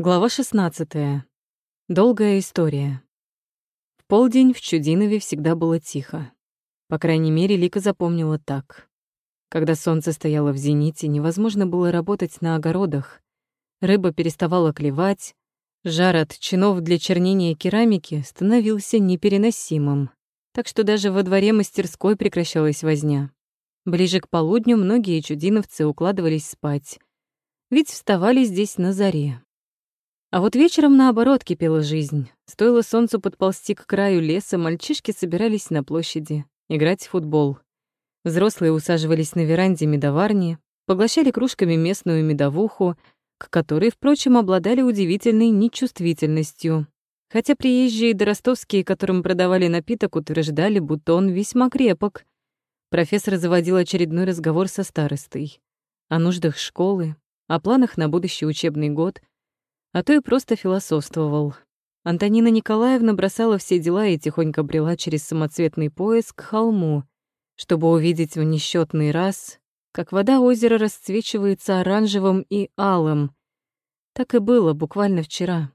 Глава 16. Долгая история. В полдень в Чудинове всегда было тихо. По крайней мере, Лика запомнила так. Когда солнце стояло в зените, невозможно было работать на огородах. Рыба переставала клевать, жар от чинов для чернения керамики становился непереносимым. Так что даже во дворе мастерской прекращалась возня. Ближе к полудню многие чудиновцы укладывались спать. Ведь вставали здесь на заре. А вот вечером, наоборот, кипела жизнь. Стоило солнцу подползти к краю леса, мальчишки собирались на площади играть в футбол. Взрослые усаживались на веранде медоварни, поглощали кружками местную медовуху, к которой, впрочем, обладали удивительной нечувствительностью. Хотя приезжие до ростовские, которым продавали напиток, утверждали, будто он весьма крепок. Профессор заводил очередной разговор со старостой. О нуждах школы, о планах на будущий учебный год — а то и просто философствовал. Антонина Николаевна бросала все дела и тихонько брела через самоцветный пояс к холму, чтобы увидеть в несчетный раз, как вода озера расцвечивается оранжевым и алым. Так и было буквально вчера,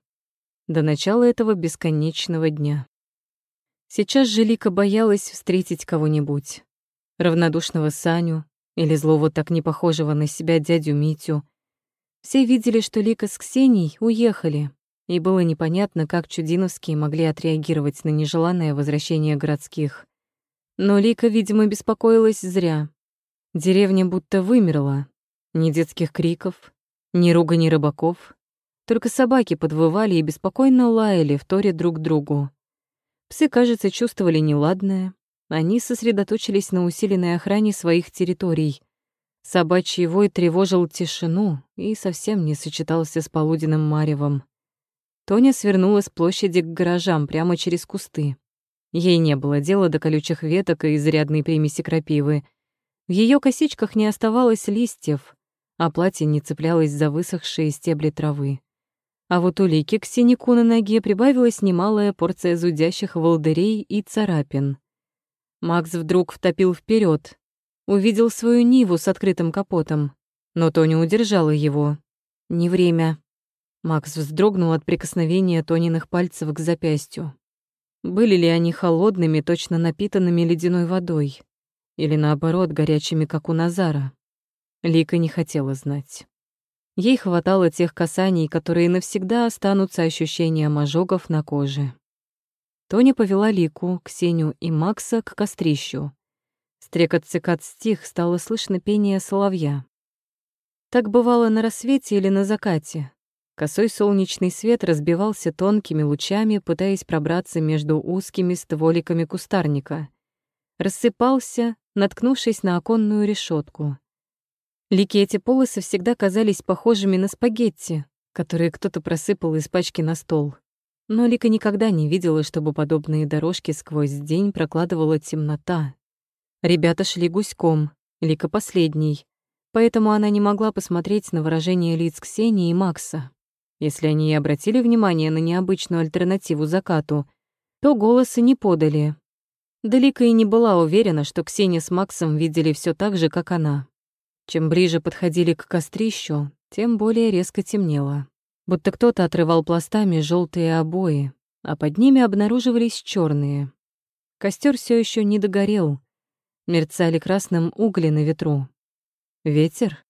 до начала этого бесконечного дня. Сейчас же Лика боялась встретить кого-нибудь. Равнодушного Саню или злого так не похожего на себя дядю Митю — все видели, что Лика с Ксенией уехали, и было непонятно, как чудиновские могли отреагировать на нежеланное возвращение городских. Но Лика, видимо, беспокоилась зря. Деревня будто вымерла. Ни детских криков, ни ругани рыбаков. Только собаки подвывали и беспокойно лаяли в торе друг другу. Псы, кажется, чувствовали неладное. Они сосредоточились на усиленной охране своих территорий — Собачий вой тревожил тишину и совсем не сочетался с полуденным маревом. Тоня свернула с площади к гаражам прямо через кусты. Ей не было дела до колючих веток и изрядной примеси крапивы. В ее косичках не оставалось листьев, а платье не цеплялось за высохшие стебли травы. А вот у Лики к синяку на ноге прибавилась немалая порция зудящих волдырей и царапин. Макс вдруг втопил вперед, увидел свою Ниву с открытым капотом, но Тоня удержала его. Не время. Макс вздрогнул от прикосновения Тониных пальцев к запястью. Были ли они холодными, точно напитанными ледяной водой? Или наоборот, горячими, как у Назара? Лика не хотела знать. Ей хватало тех касаний, которые навсегда останутся ощущением ожогов на коже. Тоня повела Лику, Ксению и Макса к кострищу. Стрекот цикад стих, стало слышно пение соловья. Так бывало на рассвете или на закате. Косой солнечный свет разбивался тонкими лучами, пытаясь пробраться между узкими стволиками кустарника. Рассыпался, наткнувшись на оконную решетку. Лики эти полосы всегда казались похожими на спагетти, которые кто-то просыпал из пачки на стол. Но Лика никогда не видела, чтобы подобные дорожки сквозь день прокладывала темнота, Ребята шли гуськом, Лика последней, поэтому она не могла посмотреть на выражение лиц Ксении и Макса. Если они и обратили внимание на необычную альтернативу закату, то голосы не подали. Да Лика и не была уверена, что Ксения с Максом видели все так же, как она. Чем ближе подходили к кострищу, тем более резко темнело. Будто кто-то отрывал пластами желтые обои, а под ними обнаруживались черные. Костер все еще не догорел, мерцали красным угли на ветру. Ветер?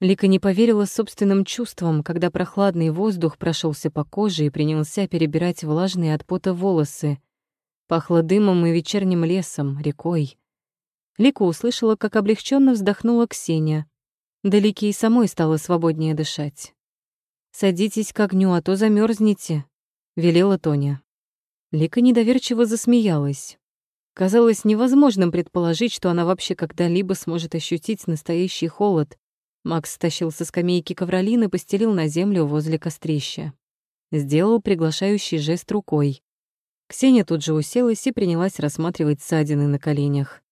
Лика не поверила собственным чувствам, когда прохладный воздух прошелся по коже и принялся перебирать влажные от пота волосы. Пахло дымом и вечерним лесом, рекой. Лика услышала, как облегченно вздохнула Ксения. Да Лике и самой стало свободнее дышать. «Садитесь к огню, а то замерзнете, велела Тоня. Лика недоверчиво засмеялась. Казалось невозможным предположить, что она вообще когда-либо сможет ощутить настоящий холод. Макс стащил со скамейки ковролин и постелил на землю возле кострища. Сделал приглашающий жест рукой. Ксения тут же уселась и принялась рассматривать ссадины на коленях.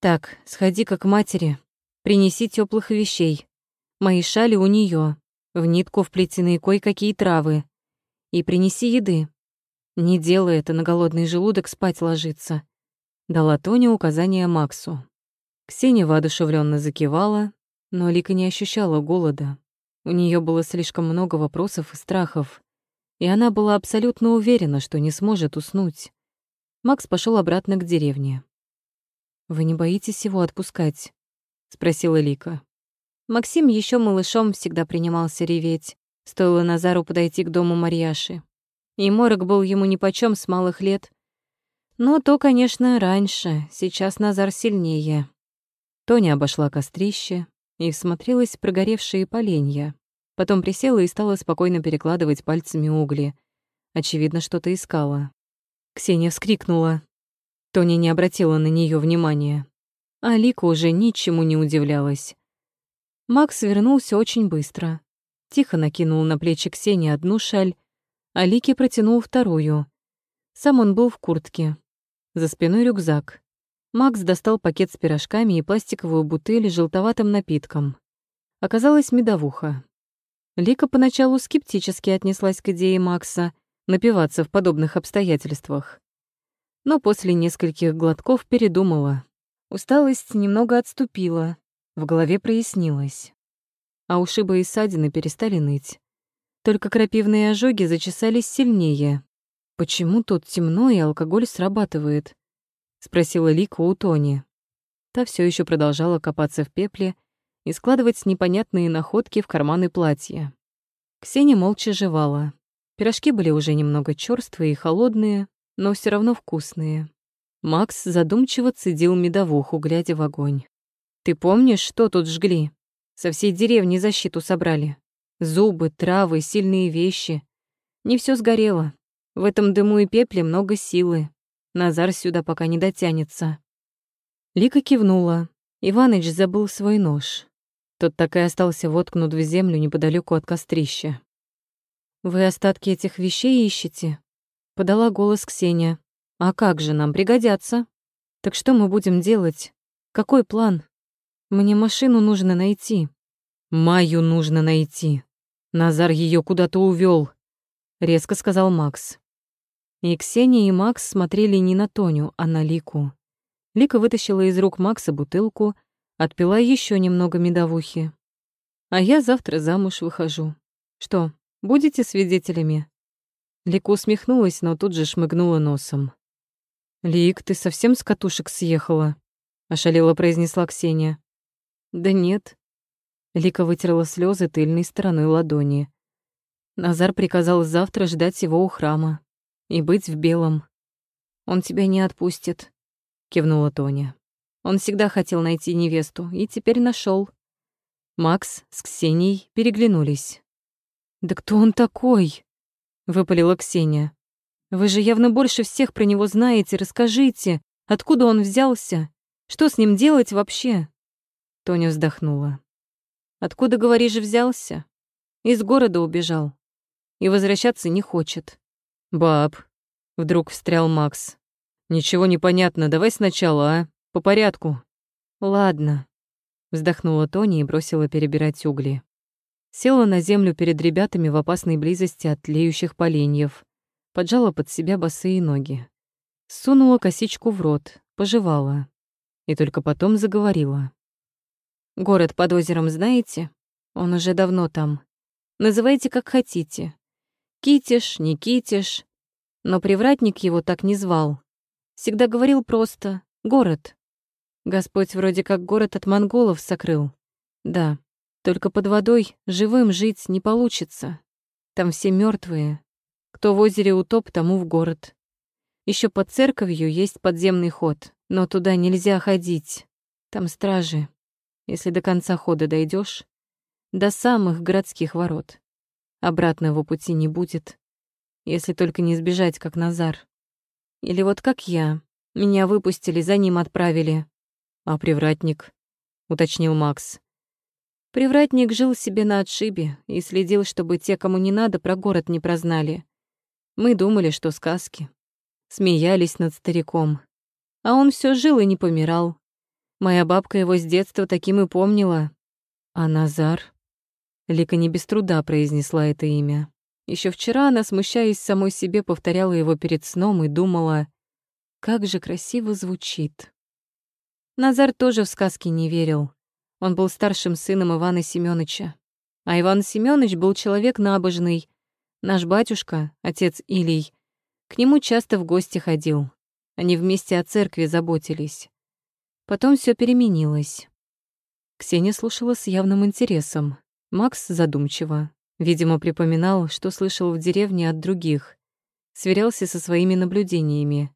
«Так, сходи-ка к матери. Принеси теплых вещей. Мои шали у нее. В нитку вплетены кое-какие травы. И принеси еды. Не делай это на голодный желудок спать ложиться. Дала Тоня указание Максу. Ксения воодушевленно закивала, но Лика не ощущала голода. У нее было слишком много вопросов и страхов, и она была абсолютно уверена, что не сможет уснуть. Макс пошел обратно к деревне. «Вы не боитесь его отпускать?» — спросила Лика. Максим еще малышом всегда принимался реветь. Стоило Назару подойти к дому Марьяши. И морок был ему нипочём с малых лет. Но то, конечно, раньше, сейчас Назар сильнее. Тоня обошла кострище и всмотрелась в прогоревшие поленья. Потом присела и стала спокойно перекладывать пальцами угли. Очевидно, что-то искала. Ксения вскрикнула. Тоня не обратила на нее внимания. А Лика уже ничему не удивлялась. Макс вернулся очень быстро. Тихо накинул на плечи Ксении одну шаль, а Лике протянул вторую. Сам он был в куртке. За спиной рюкзак. Макс достал пакет с пирожками и пластиковую бутыль с желтоватым напитком. Оказалась медовуха. Лика поначалу скептически отнеслась к идее Макса напиваться в подобных обстоятельствах. Но после нескольких глотков передумала. Усталость немного отступила, в голове прояснилось. А ушибы и ссадины перестали ныть. Только крапивные ожоги зачесались сильнее. «Почему тут темно и алкоголь срабатывает?» — спросила Лика у Тони. Та все еще продолжала копаться в пепле, и складывать непонятные находки в карманы платья. Ксения молча жевала. Пирожки были уже немного чёрствые и холодные, но все равно вкусные. Макс задумчиво цедил медовуху, глядя в огонь. «Ты помнишь, что тут жгли? Со всей деревни защиту собрали. Зубы, травы, сильные вещи. Не все сгорело. В этом дыму и пепле много силы. Назар сюда пока не дотянется». Лика кивнула. Иваныч забыл свой нож. Тот так и остался воткнут в землю неподалеку от кострища. «Вы остатки этих вещей ищете?» — подала голос Ксения. «А как же, нам пригодятся. Так что мы будем делать? Какой план? Мне машину нужно найти». «Маю нужно найти. Назар ее куда-то увел, резко сказал Макс. И Ксения и Макс смотрели не на Тоню, а на Лику. Лика вытащила из рук Макса бутылку, Отпила еще немного медовухи. А я завтра замуж выхожу. Что, будете свидетелями? Лика усмехнулась, но тут же шмыгнула носом. «Лик, ты совсем с катушек съехала?» — ошалела произнесла Ксения. «Да нет». Лика вытерла слезы тыльной стороной ладони. Назар приказал завтра ждать его у храма и быть в белом. «Он тебя не отпустит», — кивнула Тоня. Он всегда хотел найти невесту и теперь нашел. Макс с Ксенией переглянулись. «Да кто он такой?» — выпалила Ксения. «Вы же явно больше всех про него знаете. Расскажите, откуда он взялся? Что с ним делать вообще?» Тоня вздохнула. «Откуда, говоришь, взялся? Из города убежал. И возвращаться не хочет». «Баб», — вдруг встрял Макс. «Ничего не понятно, давай сначала, а?» По порядку. Ладно. Вздохнула Тони и бросила перебирать угли. Села на землю перед ребятами в опасной близости от тлеющих поленьев. Поджала под себя босые ноги. Сунула косичку в рот, пожевала. И только потом заговорила. «Город под озером знаете? Он уже давно там. Называйте как хотите. Китиш, не Китиш. Но привратник его так не звал. Всегда говорил просто «город». Господь вроде как город от монголов сокрыл. Да, только под водой живым жить не получится. Там все мертвые. Кто в озере утоп, тому в город. Еще под церковью есть подземный ход, но туда нельзя ходить. Там стражи. Если до конца хода дойдешь, до самых городских ворот. Обратного пути не будет, если только не сбежать, как Назар. Или вот как я. Меня выпустили, за ним отправили. «А привратник?» — уточнил Макс. Привратник жил себе на отшибе и следил, чтобы те, кому не надо, про город не прознали. Мы думали, что сказки. Смеялись над стариком. А он все жил и не помирал. Моя бабка его с детства таким и помнила. А Назар? Лика не без труда произнесла это имя. Еще вчера она, смущаясь самой себе, повторяла его перед сном и думала, как же красиво звучит. Назар тоже в сказки не верил. Он был старшим сыном Ивана Семёныча. А Иван Семёныч был человек набожный. Наш батюшка, отец Илий, к нему часто в гости ходил. Они вместе о церкви заботились. Потом все переменилось. Ксения слушала с явным интересом. Макс задумчиво. Видимо, припоминал, что слышал в деревне от других. Сверялся со своими наблюдениями.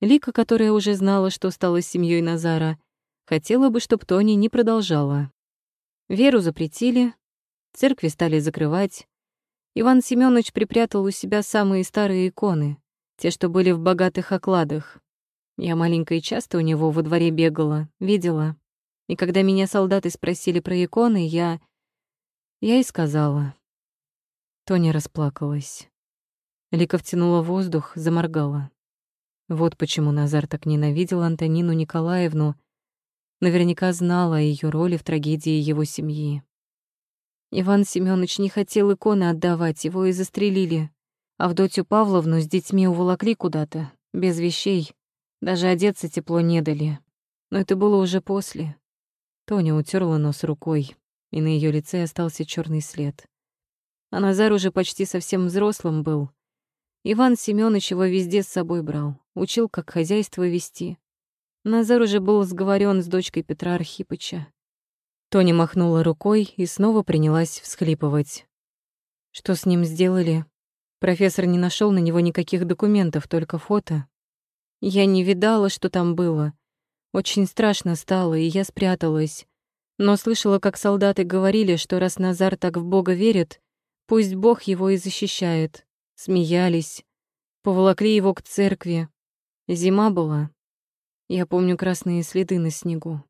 Лика, которая уже знала, что стала семьей Назара, хотела бы, чтобы Тони не продолжала. Веру запретили, церкви стали закрывать. Иван Семёныч припрятал у себя самые старые иконы, те, что были в богатых окладах. Я маленькая часто у него во дворе бегала, видела. И когда меня солдаты спросили про иконы, я... Я и сказала. Тоня расплакалась. Лика втянула воздух, заморгала. Вот почему Назар так ненавидел Антонину Николаевну. Наверняка знала о её роли в трагедии его семьи. Иван Семёныч не хотел иконы отдавать, его и застрелили. Авдотью Павловну с детьми уволокли куда-то, без вещей. Даже одеться тепло не дали. Но это было уже после. Тоня утерла нос рукой, и на ее лице остался черный след. А Назар уже почти совсем взрослым был. Иван Семёныч его везде с собой брал, учил, как хозяйство вести. Назар уже был сговорен с дочкой Петра Архипыча. Тоня махнула рукой и снова принялась всхлипывать. Что с ним сделали? Профессор не нашел на него никаких документов, только фото. Я не видала, что там было. Очень страшно стало, и я спряталась. Но слышала, как солдаты говорили, что раз Назар так в Бога верит, пусть Бог его и защищает. Смеялись. Поволокли его к церкви. Зима была. Я помню красные следы на снегу.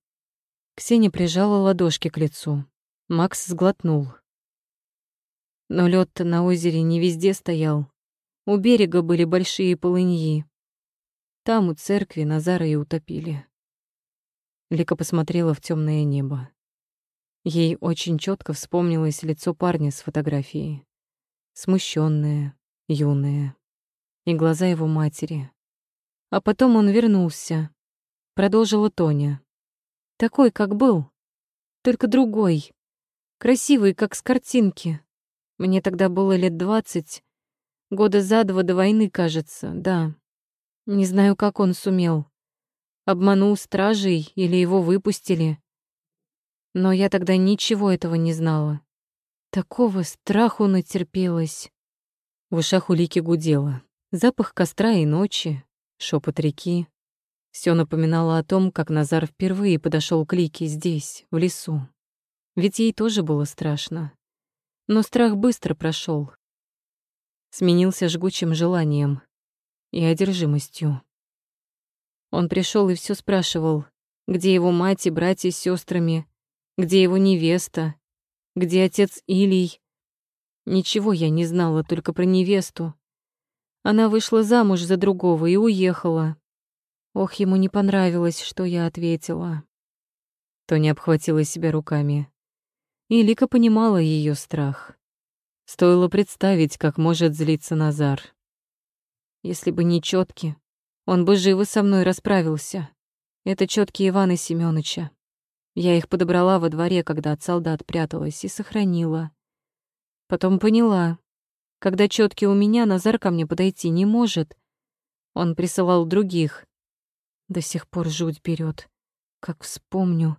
Ксения прижала ладошки к лицу. Макс сглотнул. Но лед на озере не везде стоял. У берега были большие полыньи. Там у церкви Назара и утопили. Лика посмотрела в темное небо. Ей очень четко вспомнилось лицо парня с фотографией. Смущенное, юное. И глаза его матери. А потом он вернулся. Продолжила Тоня. Такой, как был. Только другой. Красивый, как с картинки. Мне тогда было лет двадцать. Года за два до войны, кажется, да. Не знаю, как он сумел. Обманул стражей или его выпустили. Но я тогда ничего этого не знала. Такого страху натерпелась. В ушах у Лики гудело. Запах костра и ночи, шепот реки. Все напоминало о том, как Назар впервые подошел к Лике здесь, в лесу. Ведь ей тоже было страшно. Но страх быстро прошел. Сменился жгучим желанием и одержимостью. Он пришел и все спрашивал, где его мать и братья с сестрами, где его невеста, где отец Илий. Ничего я не знала только про невесту. Она вышла замуж за другого и уехала. Ох, ему не понравилось, что я ответила. Тоня обхватила себя руками. И Лика понимала ее страх. Стоило представить, как может злиться Назар. Если бы не четки, он бы живо со мной расправился. Это четкие Ивана Семёныча. Я их подобрала во дворе, когда от солдат пряталась, и сохранила. Потом поняла, когда четки у меня, Назар ко мне подойти не может. Он присылал других. До сих пор жуть берет, как вспомню,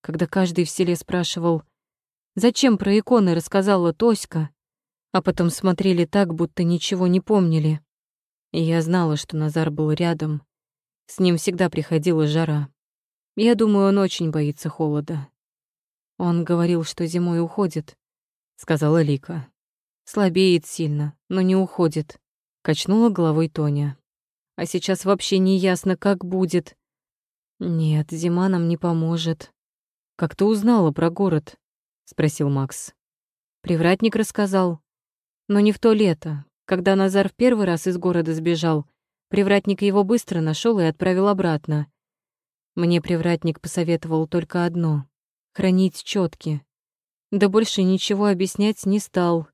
когда каждый в селе спрашивал, зачем про иконы рассказала Тоська, а потом смотрели так, будто ничего не помнили. И я знала, что Назар был рядом. С ним всегда приходила жара. Я думаю, он очень боится холода. Он говорил, что зимой уходит, сказала Лика. Слабеет сильно, но не уходит, качнула головой Тоня. А сейчас вообще не ясно, как будет. Нет, зима нам не поможет. Как ты узнала про город? спросил Макс. Привратник рассказал. Но не в то лето, когда Назар в первый раз из города сбежал, привратник его быстро нашел и отправил обратно. Мне привратник посоветовал только одно — хранить четки. Да больше ничего объяснять не стал.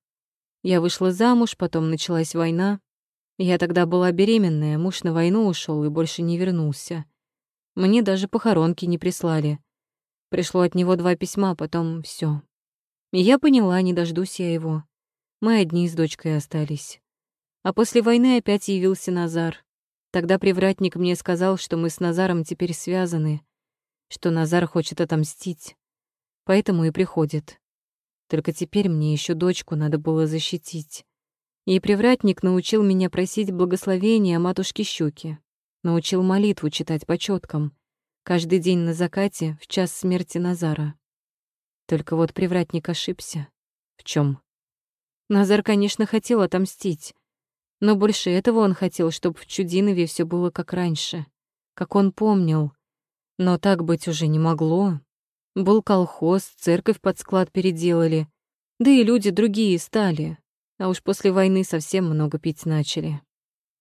Я вышла замуж, потом началась война. Я тогда была беременная, муж на войну ушел и больше не вернулся. Мне даже похоронки не прислали. Пришло от него два письма, потом все. Я поняла, не дождусь я его. Мы одни с дочкой остались. А после войны опять явился Назар. Тогда привратник мне сказал, что мы с Назаром теперь связаны, что Назар хочет отомстить. Поэтому и приходит. Только теперь мне еще дочку надо было защитить. И привратник научил меня просить благословения матушки Щуки. Научил молитву читать по четкам. Каждый день на закате, в час смерти Назара. Только вот привратник ошибся. В чем? Назар, конечно, хотел отомстить. Но больше этого он хотел, чтобы в Чудинове все было как раньше. Как он помнил. Но так быть уже не могло. Был колхоз, церковь под склад переделали. Да и люди другие стали. А уж после войны совсем много пить начали.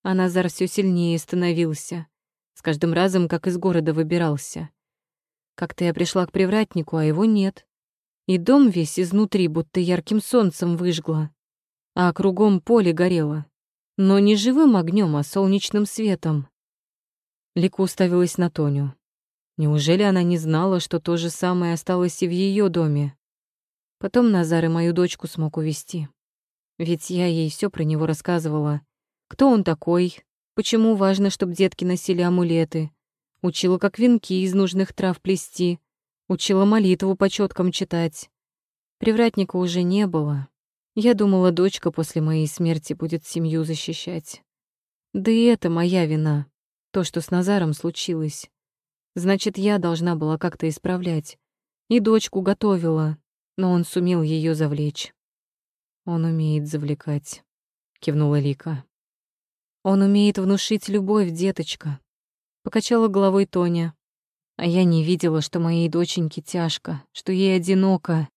А Назар все сильнее становился. С каждым разом, как из города выбирался. Как-то я пришла к привратнику, а его нет. И дом весь изнутри будто ярким солнцем выжгло, а кругом поле горело. Но не живым огнем, а солнечным светом. Лика уставилась на Тоню. Неужели она не знала, что то же самое осталось и в ее доме? Потом Назар и мою дочку смог увести. Ведь я ей все про него рассказывала. Кто он такой? Почему важно, чтобы детки носили амулеты? Учила, как венки из нужных трав плести. Учила молитву по четкам читать. Привратника уже не было. Я думала, дочка после моей смерти будет семью защищать. Да и это моя вина. То, что с Назаром случилось. Значит, я должна была как-то исправлять. И дочку готовила, но он сумел ее завлечь. Он умеет завлекать, кивнула Лика. Он умеет внушить любовь, деточка. Покачала головой Тоня. А я не видела, что моей доченьке тяжко, что ей одиноко,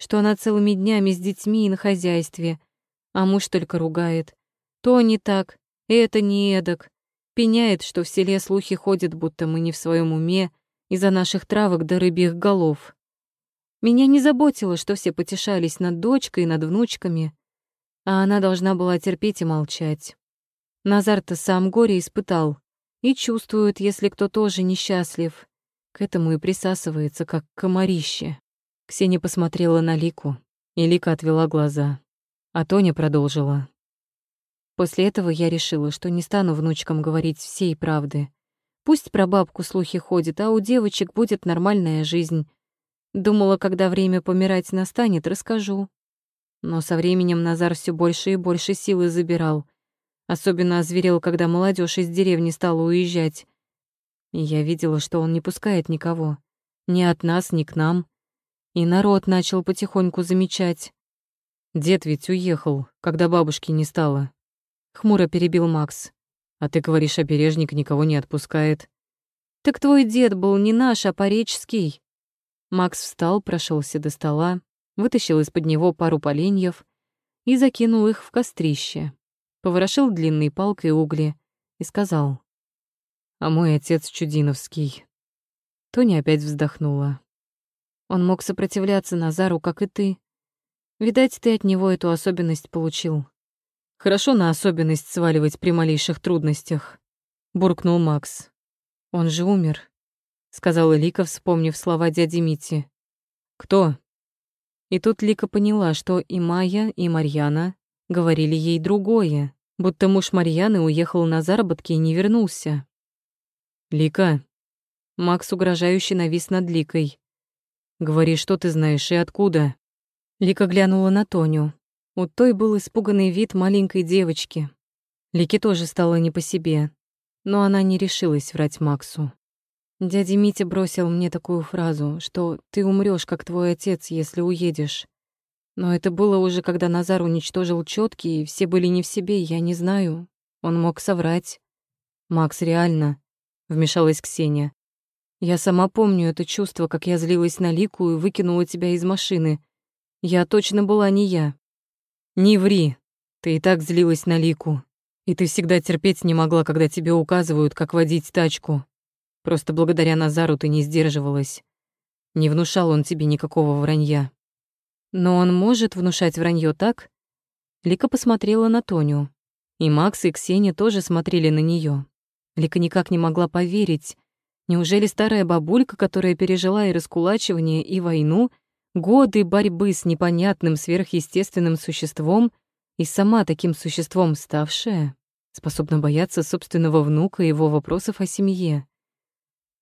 что она целыми днями с детьми и на хозяйстве, а муж только ругает. То не так, это не эдак. Пеняет, что в селе слухи ходят, будто мы не в своем уме из-за наших травок до рыбьих голов. Меня не заботило, что все потешались над дочкой и над внучками, а она должна была терпеть и молчать. Назар-то сам горе испытал и чувствует, если кто тоже несчастлив. К этому и присасывается, как комарище. Ксения посмотрела на Лику, и Лика отвела глаза. А Тоня продолжила. После этого я решила, что не стану внучкам говорить всей правды. Пусть про бабку слухи ходят, а у девочек будет нормальная жизнь. Думала, когда время помирать настанет, расскажу. Но со временем Назар все больше и больше силы забирал. Особенно озверел, когда молодежь из деревни стала уезжать. И я видела, что он не пускает никого. Ни от нас, ни к нам. И народ начал потихоньку замечать. Дед ведь уехал, когда бабушки не стало. Хмуро перебил Макс. А ты говоришь, обережник никого не отпускает. Так твой дед был не наш, а поречский. Макс встал, прошелся до стола, вытащил из-под него пару поленьев и закинул их в кострище. Поворошил длинной палкой угли и сказал а мой отец Чудиновский. Тоня опять вздохнула. Он мог сопротивляться Назару, как и ты. Видать, ты от него эту особенность получил. Хорошо на особенность сваливать при малейших трудностях, буркнул Макс. Он же умер, сказала Лика, вспомнив слова дяди Мити. Кто? И тут Лика поняла, что и Майя, и Марьяна говорили ей другое, будто муж Марьяны уехал на заработки и не вернулся. «Лика!» Макс угрожающе навис над Ликой. «Говори, что ты знаешь и откуда?» Лика глянула на Тоню. У той был испуганный вид маленькой девочки. Лике тоже стало не по себе, но она не решилась врать Максу. Дядя Митя бросил мне такую фразу, что «ты умрёшь, как твой отец, если уедешь». Но это было уже, когда Назар уничтожил чётки, и все были не в себе, я не знаю. Он мог соврать. Макс реально вмешалась Ксения. Я сама помню это чувство, как я злилась на Лику и выкинула тебя из машины. Я точно была не я. Не ври. Ты и так злилась на Лику. И ты всегда терпеть не могла, когда тебе указывают, как водить тачку. Просто благодаря Назару ты не сдерживалась. Не внушал он тебе никакого вранья. Но он может внушать вранье, так? Лика посмотрела на Тоню. И Макс, и Ксения тоже смотрели на нее. Лика никак не могла поверить. Неужели старая бабулька, которая пережила и раскулачивание, и войну, Годы борьбы с непонятным сверхъестественным существом и сама таким существом ставшая способна бояться собственного внука и его вопросов о семье.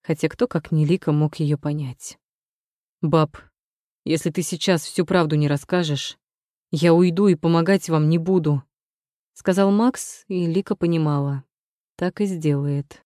Хотя кто, как не Лика, мог ее понять. «Баб, если ты сейчас всю правду не расскажешь, я уйду и помогать вам не буду», — сказал Макс, и Лика понимала. Так и сделает.